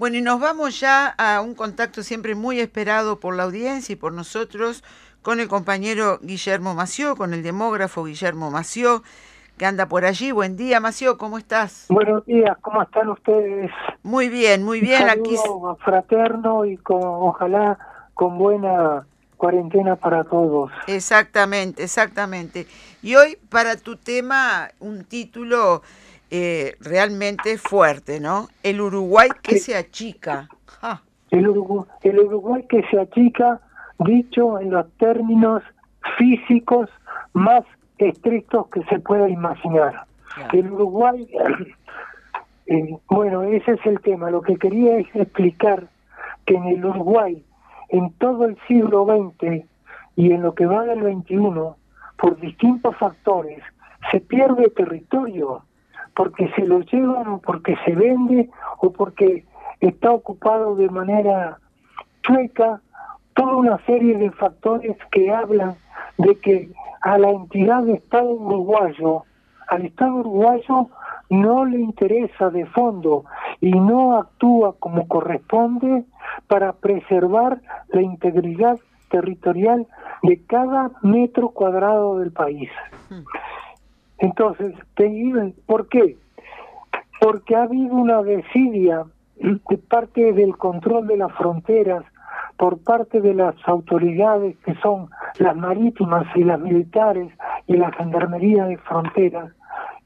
Bueno, y nos vamos ya a un contacto siempre muy esperado por la audiencia y por nosotros con el compañero Guillermo Mació, con el demógrafo Guillermo Mació, que anda por allí. Buen día, Mació, ¿cómo estás? Buenos días, ¿cómo están ustedes? Muy bien, muy bien. Aquí fraterno y con, ojalá con buena cuarentena para todos. Exactamente, exactamente. Y hoy para tu tema un título eh, realmente fuerte, ¿no? El Uruguay que se achica. El, Uruguay, el Uruguay que se achica, dicho en los términos físicos más estrictos que se pueda imaginar. El Uruguay, eh, bueno, ese es el tema. Lo que quería es explicar que en el Uruguay, en todo el siglo XX y en lo que va del XXI, por distintos factores, se pierde territorio porque se lo llevan o porque se vende o porque está ocupado de manera chueca, toda una serie de factores que hablan de que a la entidad de Estado uruguayo, al Estado uruguayo no le interesa de fondo y no actúa como corresponde para preservar la integridad territorial de cada metro cuadrado del país. Entonces, ¿por qué? Porque ha habido una desidia de parte del control de las fronteras por parte de las autoridades que son las marítimas y las militares y la gendarmería de fronteras.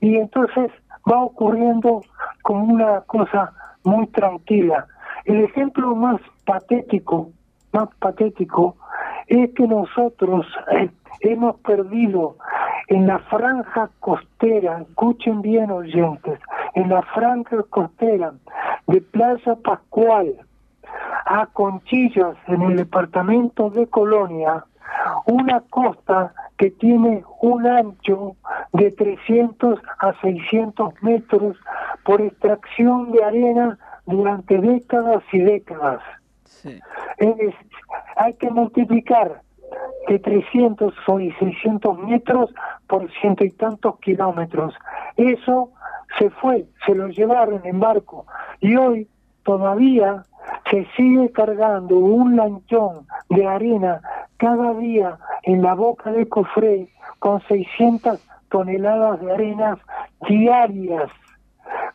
Y entonces va ocurriendo como una cosa muy tranquila. El ejemplo más patético, más patético, es que nosotros eh, hemos perdido en la franja costera, escuchen bien oyentes, en la franja costera de Plaza Pascual a Conchillas, en el departamento de Colonia, una costa que tiene un ancho de 300 a 600 metros por extracción de arena durante décadas y décadas. hay que multiplicar de 300 y 600 metros por ciento y tantos kilómetros. Eso se fue, se lo llevaron en barco y hoy todavía se sigue cargando un lanchón de arena cada día en la boca de Cofré con 600 toneladas de arenas diarias.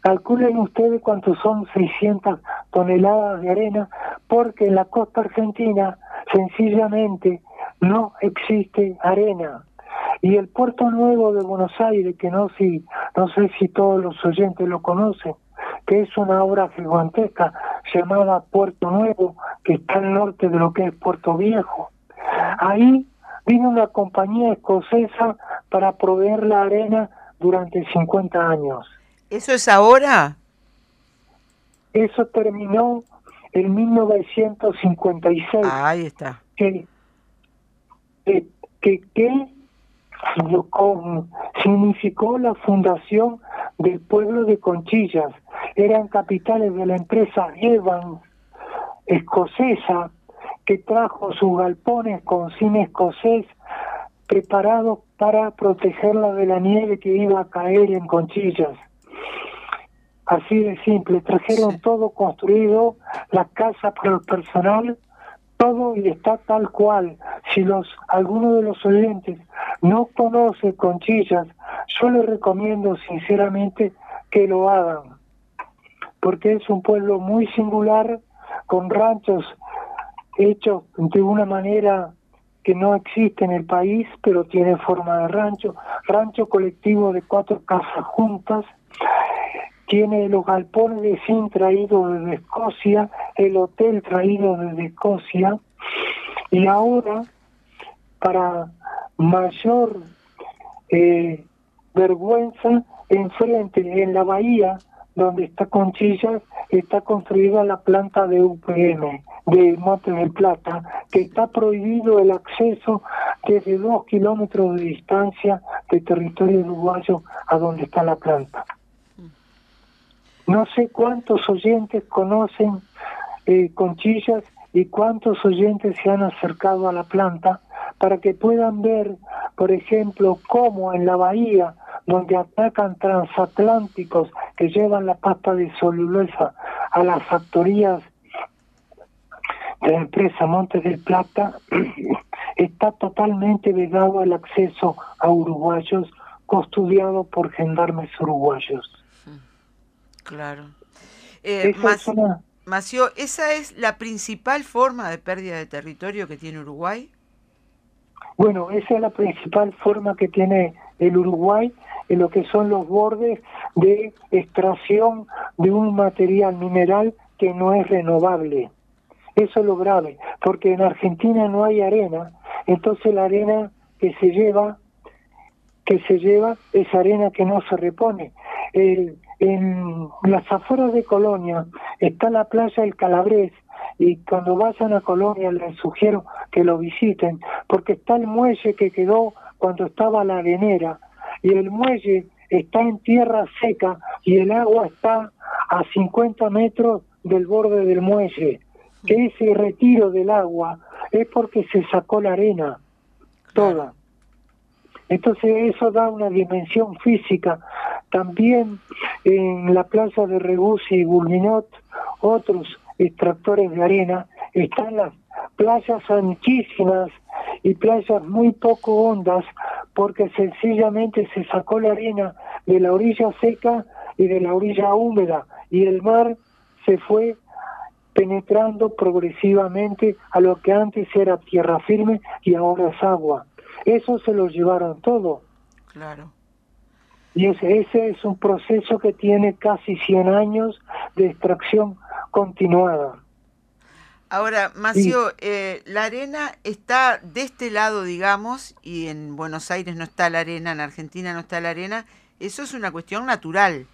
Calculen ustedes cuántos son 600 toneladas de arena, porque en la costa argentina sencillamente no existe arena. Y el Puerto Nuevo de Buenos Aires, que no, si, no sé si todos los oyentes lo conocen, que es una obra gigantesca llamada Puerto Nuevo, que está al norte de lo que es Puerto Viejo. Ahí vino una compañía escocesa para proveer la arena durante 50 años. ¿Eso es ahora? Eso terminó en 1956. ahí está. Que que, que, significó la fundación del pueblo de Conchillas. Eran capitales de la empresa Evans escocesa que trajo sus galpones con cine escocés preparados para protegerla de la nieve que iba a caer en Conchillas. Así de simple, trajeron todo construido, la casa para el personal, todo y está tal cual. Si los alguno de los oyentes no conoce Conchillas, yo les recomiendo sinceramente que lo hagan, porque es un pueblo muy singular, con ranchos hechos de una manera que no existe en el país, pero tiene forma de rancho, rancho colectivo de cuatro casas juntas, tiene los galpones de zinc traídos desde Escocia, el hotel traído desde Escocia, y ahora, para mayor eh, vergüenza, enfrente, en la bahía, donde está Conchillas, está construida la planta de UPM de Monte del Plata, que está prohibido el acceso desde dos kilómetros de distancia de territorio uruguayo a donde está la planta. No sé cuántos oyentes conocen eh, Conchillas y cuántos oyentes se han acercado a la planta para que puedan ver, por ejemplo, cómo en la bahía, donde atacan transatlánticos que llevan la pasta de celulosa a las factorías de la empresa Montes del Plata, está totalmente vedado el acceso a uruguayos custodiado por gendarmes uruguayos. Claro. Eh, Mació, ¿esa es la principal forma de pérdida de territorio que tiene Uruguay? Bueno, esa es la principal forma que tiene el Uruguay en lo que son los bordes de extracción de un material mineral que no es renovable. Eso es lo grave, porque en Argentina no hay arena, entonces la arena que se lleva, que se lleva es arena que no se repone. El, en las afueras de Colonia está la playa El Calabres y cuando vayan a Colonia les sugiero que lo visiten porque está el muelle que quedó cuando estaba la arenera y el muelle está en tierra seca y el agua está a 50 metros del borde del muelle. Que ese retiro del agua es porque se sacó la arena toda. Entonces eso da una dimensión física. También en la plaza de Rebus y Bulminot, otros extractores de arena, están las playas anchísimas y playas muy poco hondas porque sencillamente se sacó la arena de la orilla seca y de la orilla húmeda y el mar se fue penetrando progresivamente a lo que antes era tierra firme y ahora es agua. Eso se lo llevaron todo. Claro. Y ese, ese es un proceso que tiene casi 100 años de extracción continuada. Ahora, Macio, eh, la arena está de este lado, digamos, y en Buenos Aires no está la arena, en Argentina no está la arena. Eso es una cuestión natural.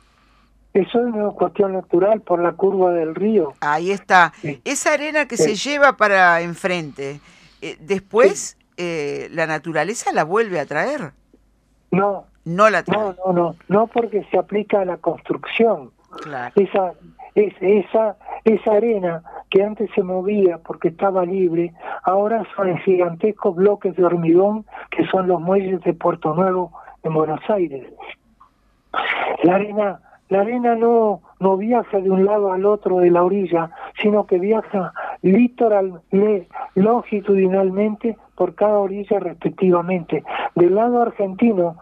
Eso es una cuestión natural por la curva del río. Ahí está. Esa arena que se lleva para enfrente, eh, después eh, la naturaleza la vuelve a traer. No. No la trae. No, no, no, no porque se aplica a la construcción. Claro. Esa, es, esa, esa arena que antes se movía porque estaba libre, ahora son gigantescos bloques de hormigón que son los muelles de Puerto Nuevo en Buenos Aires. La arena, la arena no, no viaja de un lado al otro de la orilla, sino que viaja litoral, longitudinalmente por cada orilla respectivamente. Del lado argentino,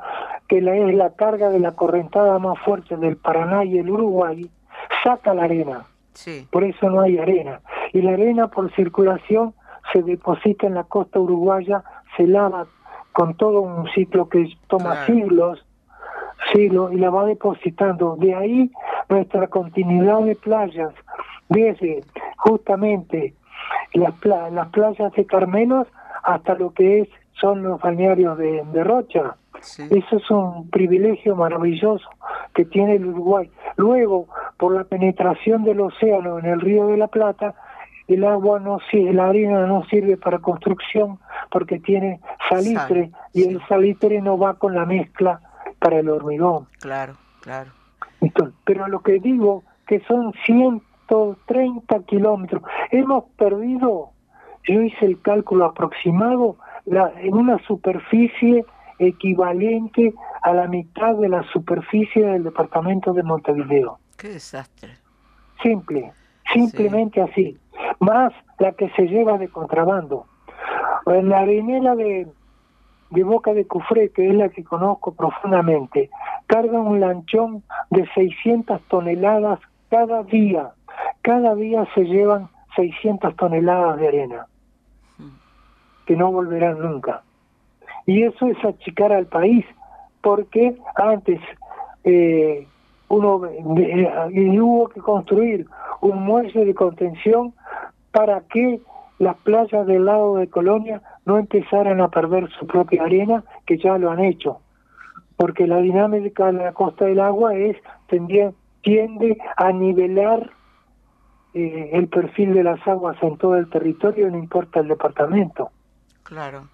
que es la carga de la correntada más fuerte del Paraná y el Uruguay, saca la arena. Por eso no hay arena. Y la arena por circulación se deposita en la costa uruguaya, se lava con todo un ciclo que toma siglos, siglos, y la va depositando. De ahí nuestra continuidad de playas, desde justamente las, las playas de Carmenos hasta lo que es son los balnearios de, Rocha. Eso es un privilegio maravilloso que tiene el Uruguay. Luego, por la penetración del océano en el río de la Plata, el agua no sirve, la arena no sirve para construcción porque tiene salitre y el salitre no va con la mezcla para el hormigón. Claro, claro. pero lo que digo que son 130 kilómetros. Hemos perdido, yo hice el cálculo aproximado, la, en una superficie equivalente a la mitad de la superficie del departamento de Montevideo. Qué desastre. Simple, simplemente así. Más la que se lleva de contrabando. En la arenera de, de Boca de Cufré, que es la que conozco profundamente, carga un lanchón de 600 toneladas cada día. Cada día se llevan 600 toneladas de arena, que no volverán nunca. Y eso es achicar al país, porque antes eh, uno y hubo que construir un muelle de contención para que las playas del lado de Colonia no empezaran a perder su propia arena, que ya lo han hecho, porque la dinámica de la costa del agua es tiende, tiende a nivelar eh, el perfil de las aguas en todo el territorio, no importa el departamento. Claro.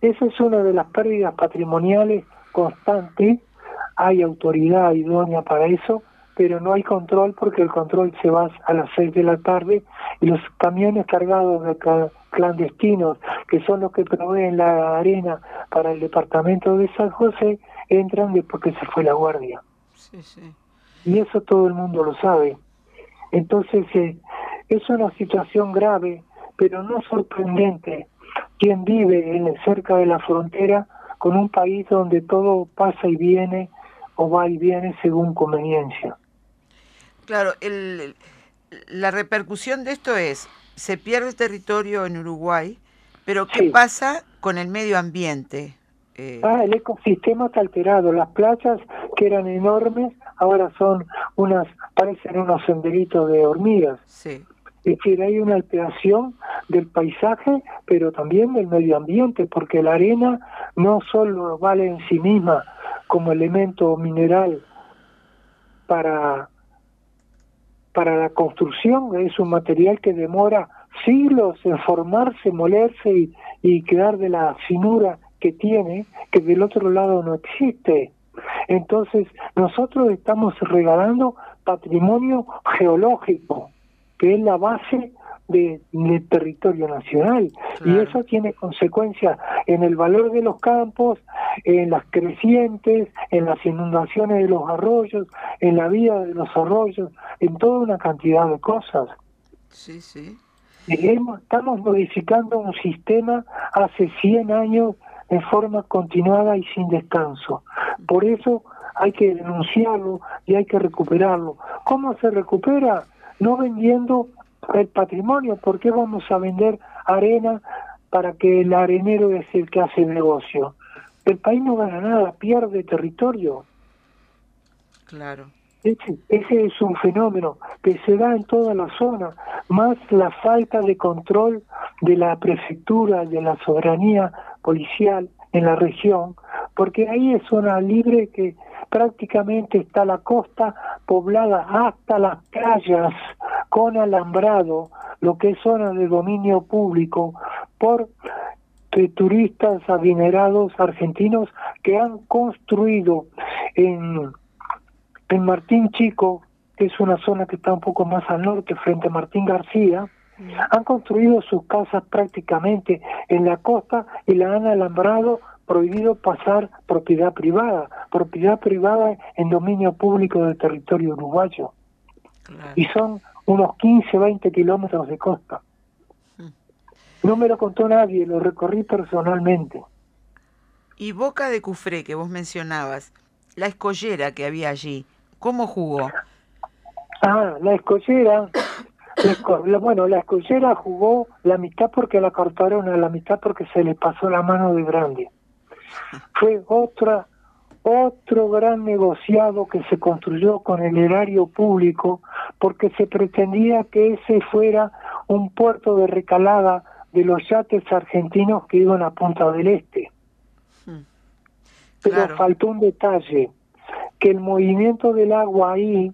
Esa es una de las pérdidas patrimoniales constantes. Hay autoridad idónea para eso, pero no hay control porque el control se va a las seis de la tarde y los camiones cargados de clandestinos, que son los que proveen la arena para el departamento de San José, entran después que se fue la guardia. Y eso todo el mundo lo sabe. Entonces, eh, es una situación grave, pero no sorprendente. Quien vive en, cerca de la frontera con un país donde todo pasa y viene o va y viene según conveniencia. Claro, el, la repercusión de esto es, se pierde territorio en Uruguay, pero ¿qué pasa con el medio ambiente? Eh... Ah, el ecosistema está alterado. Las playas que eran enormes ahora son unas, parecen unos senderitos de hormigas. Sí. Es decir, hay una alteración del paisaje, pero también del medio ambiente, porque la arena no solo vale en sí misma como elemento mineral para, para la construcción, es un material que demora siglos en formarse, molerse y, y quedar de la finura que tiene, que del otro lado no existe. Entonces, nosotros estamos regalando patrimonio geológico, que es la base de, del territorio nacional. Y eso tiene consecuencias en el valor de los campos, en las crecientes, en las inundaciones de los arroyos, en la vida de los arroyos, en toda una cantidad de cosas. Sí, sí. estamos modificando un sistema hace 100 años en forma continuada y sin descanso. Por eso hay que denunciarlo y hay que recuperarlo. ¿Cómo se recupera? No vendiendo el patrimonio. ¿Por qué vamos a vender arena para que el arenero es el que hace el negocio? El país no gana nada, pierde territorio. Claro. Ese, ese es un fenómeno que se da en toda la zona, más la falta de control de la prefectura, de la soberanía policial en la región, porque ahí es zona libre que prácticamente está la costa poblada hasta las playas con alambrado, lo que es zona de dominio público, por turistas adinerados argentinos que han construido en, en Martín Chico, que es una zona que está un poco más al norte, frente a Martín García, han construido sus casas prácticamente en la costa y la han alambrado prohibido pasar propiedad privada, propiedad privada en dominio público del territorio uruguayo. Y son unos 15, 20 kilómetros de costa. No me lo contó nadie, lo recorrí personalmente. Y Boca de Cufré, que vos mencionabas, la escollera que había allí, ¿cómo jugó? Ah, la escollera bueno, la escollera jugó la mitad porque la cortaron a la mitad porque se le pasó la mano de grande. Fue otra otro gran negociado que se construyó con el erario público porque se pretendía que ese fuera un puerto de recalada de los yates argentinos que iban a Punta del Este. Hmm. Pero faltó un detalle, que el movimiento del agua ahí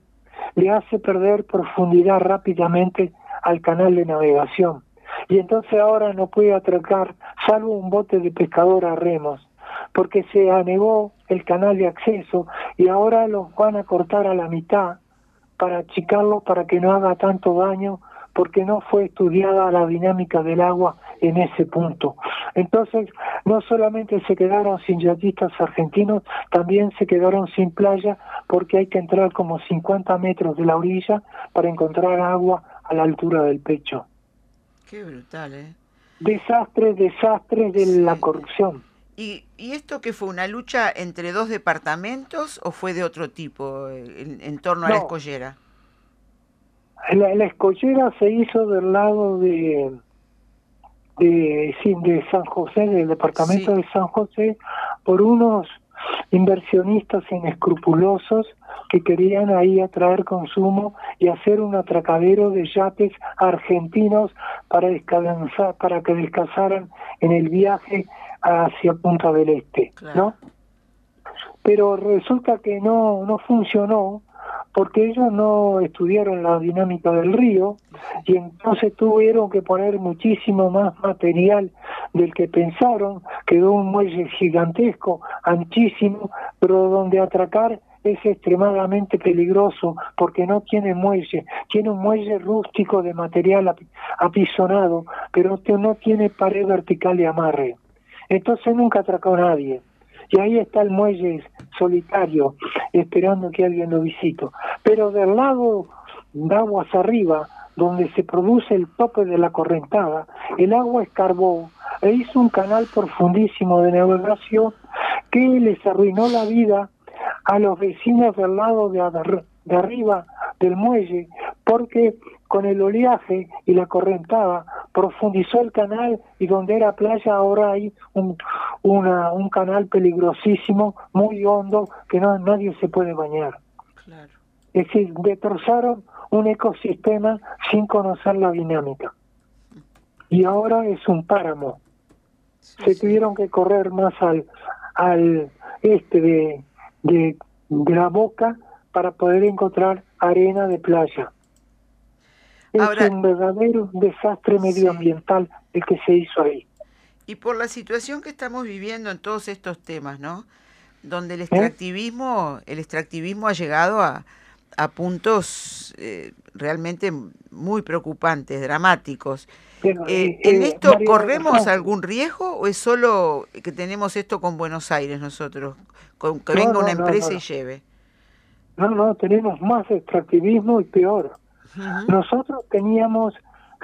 le hace perder profundidad rápidamente al canal de navegación. Y entonces ahora no puede atracar salvo un bote de pescador a remos, porque se anegó el canal de acceso y ahora los van a cortar a la mitad para achicarlo para que no haga tanto daño porque no fue estudiada la dinámica del agua en ese punto. Entonces, no solamente se quedaron sin yatistas argentinos, también se quedaron sin playa porque hay que entrar como 50 metros de la orilla para encontrar agua a la altura del pecho. Qué brutal, ¿eh? Desastres, desastres de la corrupción. ¿Y, ¿Y esto que fue una lucha entre dos departamentos o fue de otro tipo en, torno a la escollera? La, la escollera se hizo del lado de, de, de San José, del departamento de San José, por unos inversionistas inescrupulosos que querían ahí atraer consumo y hacer un atracadero de yates argentinos para descansar, para que descansaran en el viaje hacia Punta del Este, ¿no? Pero resulta que no no funcionó porque ellos no estudiaron la dinámica del río y entonces tuvieron que poner muchísimo más material del que pensaron, quedó un muelle gigantesco, anchísimo, pero donde atracar es extremadamente peligroso porque no tiene muelle, tiene un muelle rústico de material apisonado, pero no tiene pared vertical de amarre. Entonces nunca atracó a nadie. Y ahí está el muelle solitario, esperando que alguien lo visite. Pero del lado de aguas arriba, donde se produce el tope de la correntada, el agua escarbó e hizo un canal profundísimo de navegación que les arruinó la vida a los vecinos del lado de, de arriba del muelle, porque con el oleaje y la correntada profundizó el canal y donde era playa ahora hay un, una, un canal peligrosísimo, muy hondo, que no, nadie se puede bañar. Es decir, destrozaron un ecosistema sin conocer la dinámica. Y ahora es un páramo. se tuvieron que correr más al, al este de, de, de la boca para poder encontrar arena de playa. Es un verdadero desastre medioambiental el que se hizo ahí. Y por la situación que estamos viviendo en todos estos temas, ¿no? Donde el ¿Eh? extractivismo, el extractivismo ha llegado a, a puntos eh, realmente muy preocupantes, dramáticos. Eh, ¿En esto corremos algún riesgo o es solo que tenemos esto con Buenos Aires nosotros, con, que venga una empresa y lleve? No, no, tenemos más extractivismo y peor. Nosotros teníamos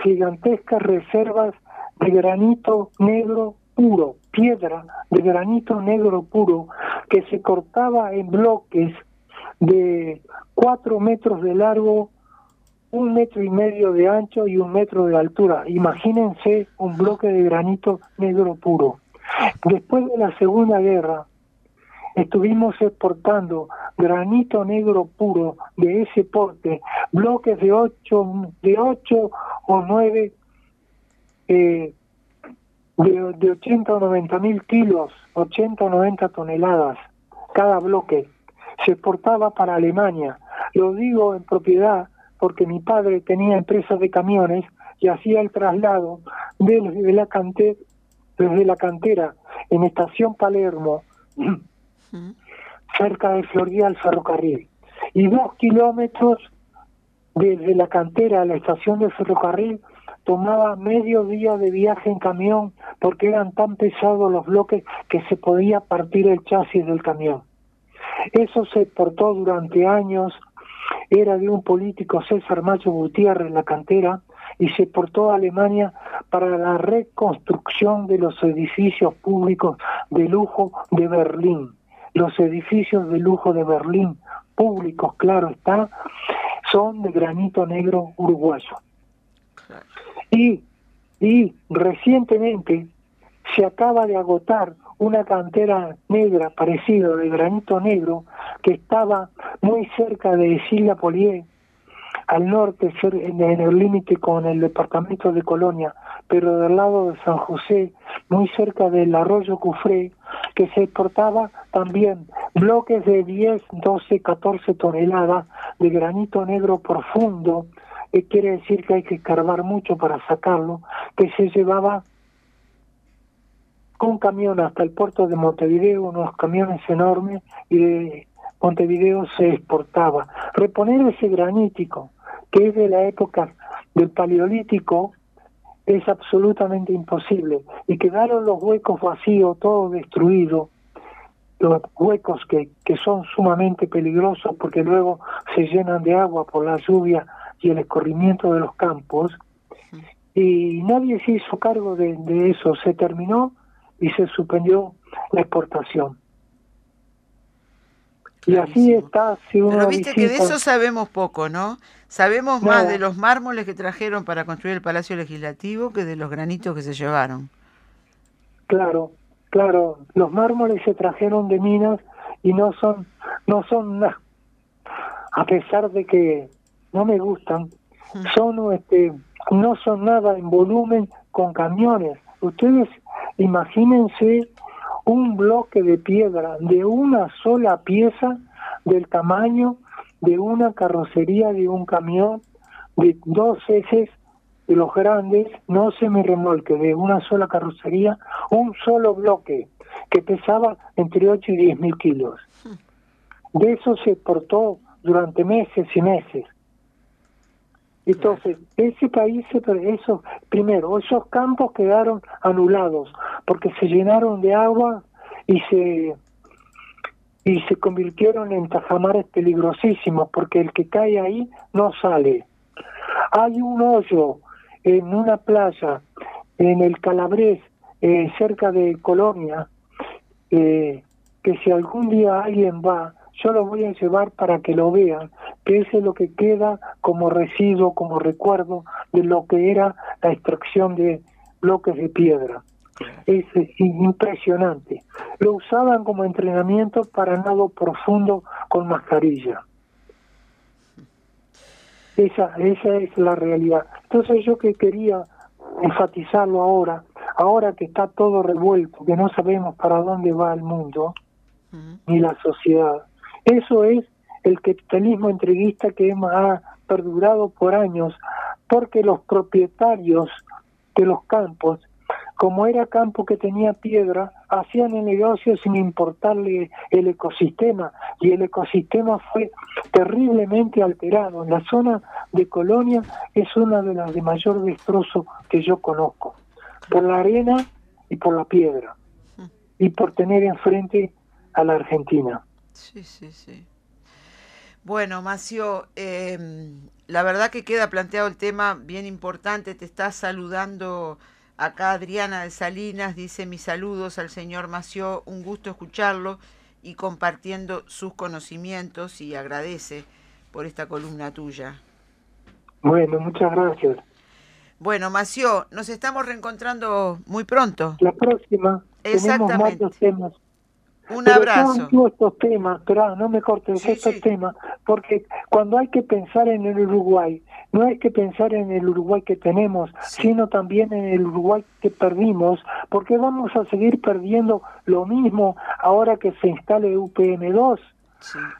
gigantescas reservas de granito negro puro, piedra de granito negro puro, que se cortaba en bloques de cuatro metros de largo, un metro y medio de ancho y un metro de altura. Imagínense un bloque de granito negro puro. Después de la Segunda Guerra, estuvimos exportando granito negro puro de ese porte, bloques de 8, de ocho o 9, eh, de, de 80 o 90 mil kilos, 80 o 90 toneladas cada bloque. Se exportaba para Alemania. Lo digo en propiedad porque mi padre tenía empresas de camiones y hacía el traslado desde la, cantera, desde la cantera en estación Palermo cerca de Florida al ferrocarril. Y dos kilómetros desde la cantera a la estación de ferrocarril tomaba medio día de viaje en camión porque eran tan pesados los bloques que se podía partir el chasis del camión. Eso se portó durante años, era de un político César Macho Gutiérrez en la cantera y se portó a Alemania para la reconstrucción de los edificios públicos de lujo de Berlín los edificios de lujo de Berlín, públicos, claro está, son de granito negro uruguayo. Y, y recientemente se acaba de agotar una cantera negra parecida de granito negro que estaba muy cerca de Silla Polié, al norte, en el límite con el departamento de Colonia, pero del lado de San José, muy cerca del arroyo Cufré, que se exportaba también bloques de 10, 12, 14 toneladas de granito negro profundo, que quiere decir que hay que escarbar mucho para sacarlo, que se llevaba con camión hasta el puerto de Montevideo, unos camiones enormes, y de Montevideo se exportaba. Reponer ese granítico, que es de la época del Paleolítico, es absolutamente imposible. Y quedaron los huecos vacíos, todo destruido, los huecos que, que son sumamente peligrosos porque luego se llenan de agua por la lluvia y el escorrimiento de los campos. Y nadie se hizo cargo de, de eso, se terminó y se suspendió la exportación. Y así está. Si uno Pero viste que de eso sabemos poco, ¿no? Sabemos más de los mármoles que trajeron para construir el Palacio Legislativo que de los granitos que se llevaron. Claro, claro. Los mármoles se trajeron de minas y no son, no son nada. A pesar de que no me gustan, son, este, no son nada en volumen con camiones. Ustedes imagínense un bloque de piedra de una sola pieza del tamaño de una carrocería de un camión de dos ejes de los grandes, no se me remolque, de una sola carrocería, un solo bloque que pesaba entre 8 y 10 mil kilos. De eso se exportó durante meses y meses. Entonces, ese país, eso, primero, esos campos quedaron anulados porque se llenaron de agua y se y se convirtieron en tajamares peligrosísimos porque el que cae ahí no sale. Hay un hoyo en una playa en el Calabrés, eh, cerca de Colonia, eh, que si algún día alguien va, yo lo voy a llevar para que lo vean, que ese es lo que queda como residuo, como recuerdo de lo que era la extracción de bloques de piedra. Es, impresionante. Lo usaban como entrenamiento para nado profundo con mascarilla. Esa, esa es la realidad. Entonces yo que quería enfatizarlo ahora, ahora que está todo revuelto, que no sabemos para dónde va el mundo, ni la sociedad, eso es el capitalismo entreguista que ha perdurado por años, porque los propietarios de los campos, como era campo que tenía piedra, hacían el negocio sin importarle el ecosistema, y el ecosistema fue terriblemente alterado. La zona de Colonia es una de las de mayor destrozo que yo conozco, por la arena y por la piedra, y por tener enfrente a la Argentina. Sí, sí, sí. Bueno, Macio, em, la verdad que queda planteado el tema bien importante. Te está saludando acá Adriana de Salinas, dice mis saludos al señor Mació, un gusto escucharlo y compartiendo sus conocimientos y agradece por esta columna tuya. Bueno, muchas gracias. Bueno, Mació, nos estamos reencontrando muy pronto. La próxima. Exactamente. Tenemos temas. Un abrazo. Yo estos temas, pero no me corten estos temas, porque cuando hay que pensar en el Uruguay, no hay que pensar en el Uruguay que tenemos, sino también en el Uruguay que perdimos, porque vamos a seguir perdiendo lo mismo ahora que se instale UPM2.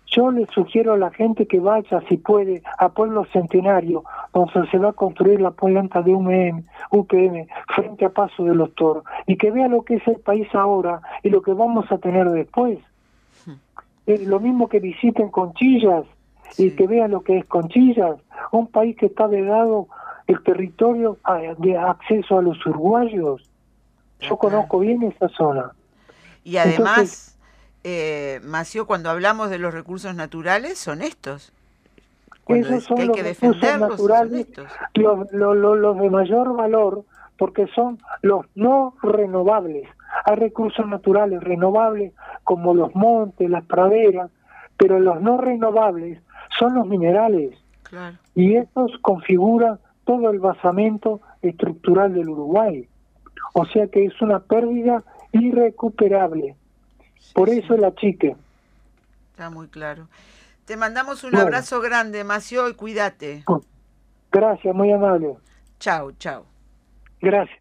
Yo le sugiero a la gente que vaya, si puede, a Pueblo Centenario, donde se va a construir la planta de UPM, UPM frente a Paso de los Toros, y que vea lo que es el país ahora y lo que vamos a tener después. Es lo mismo que visiten Conchillas y que vean lo que es Conchillas, un país que está vedado el territorio de acceso a los uruguayos. Yo conozco bien esa zona. Y además eh, Mació, cuando hablamos de los recursos naturales, son estos. Esos son los recursos naturales, los, los, de mayor valor, porque son los no renovables. Hay recursos naturales renovables como los montes, las praderas, pero los no renovables son los minerales. Y estos configuran todo el basamento estructural del Uruguay. O sea que es una pérdida irrecuperable. Por eso la chique. Está muy claro. Te mandamos un abrazo grande, Macio, y cuídate. Gracias, muy amable. Chao, chao. Gracias.